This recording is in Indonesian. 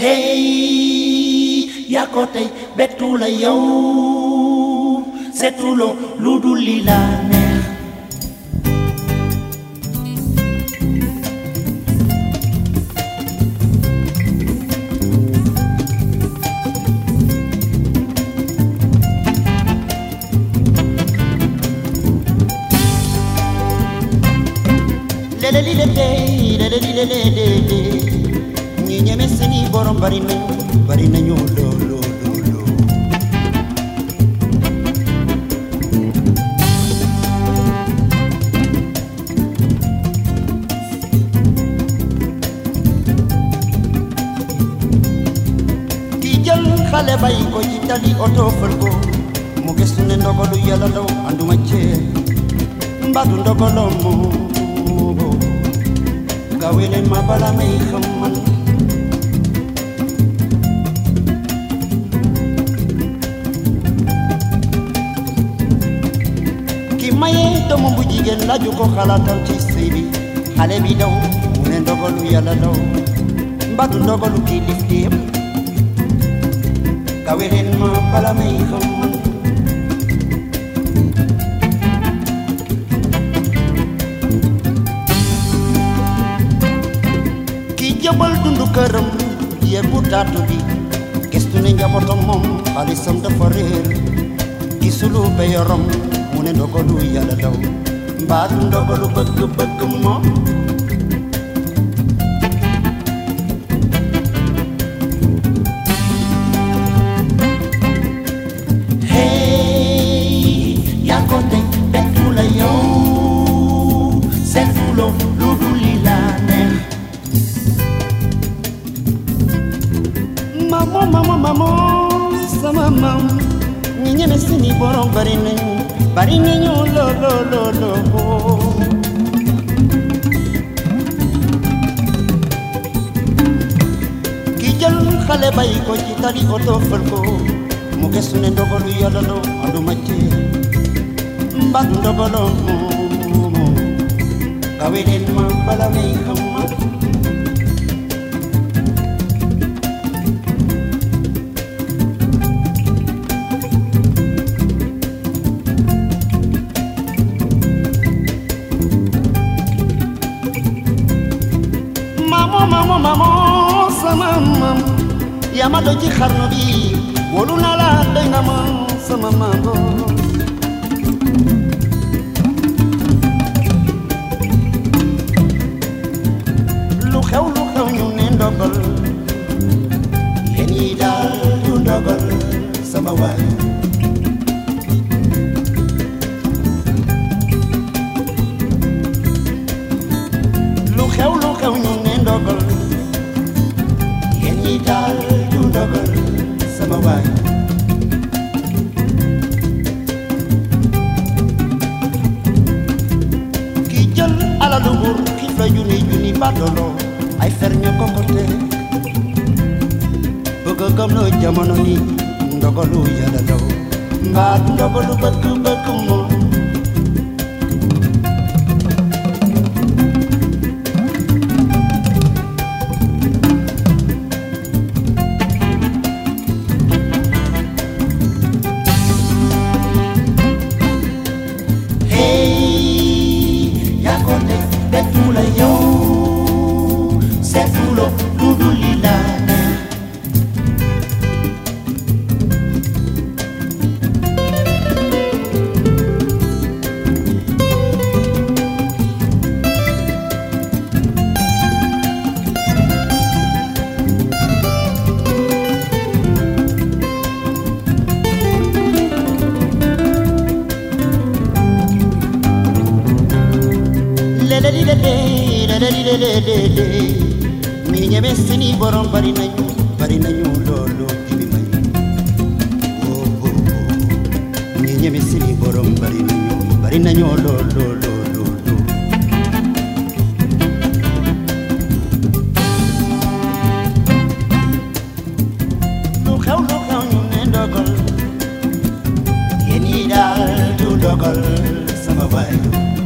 hey yaa ko tey bettu la yow. Seetuloo lu dul li la neex le lele li le le le le ñi ñeme borom bari nañu bari nañu loo loo loo loo ki jël xale bàyyi ko ci tali oto fël ko mu gëstu ne ndogalu law anduma may xam man doomam bu jigéen laaju ko xalaatam ci sëy bi xale bi daw mu ne ndogalu yàlla daw mbadu ndogalu kii lifteem gawe leen ma bala may xam man ki jëbal dundu këram yeggu taatu bi gestu ne njabootam moom xaalisam dafa réer gisulu be yorom mu ne ndogalu yàlla daw mbaatu ndogalu bëgg bëgg neex mamo mamo mamo sama mam. Ñi ñeme seeni borom bari Barininho lo lo lo lo Kijalun khale bai ko jitari oto falko Muke sune ndogolu yalalo andu machi Mbak ndogolo mo Kawelen ma palame khamma mamo mamo samamam yama doji kharnobi woluna la dengama samamamo lu xew lu xew ñu ne ndogal yéen yi daal du ndogal sama waay itar tu dogon samawai ki jël alalu buur ki fa junni junni badolo ay fer ñoo ko ko te bëgg gëm loo jamono ni ndogalu yàlla law mbaat ndogalu bëgg bëgg moom mi ñeme seeni borom bari nañu bari nañu loolu gibi may oh oh oh mi ñeme seeni borom bari nañu bari nañu loolu loolu. loolu lu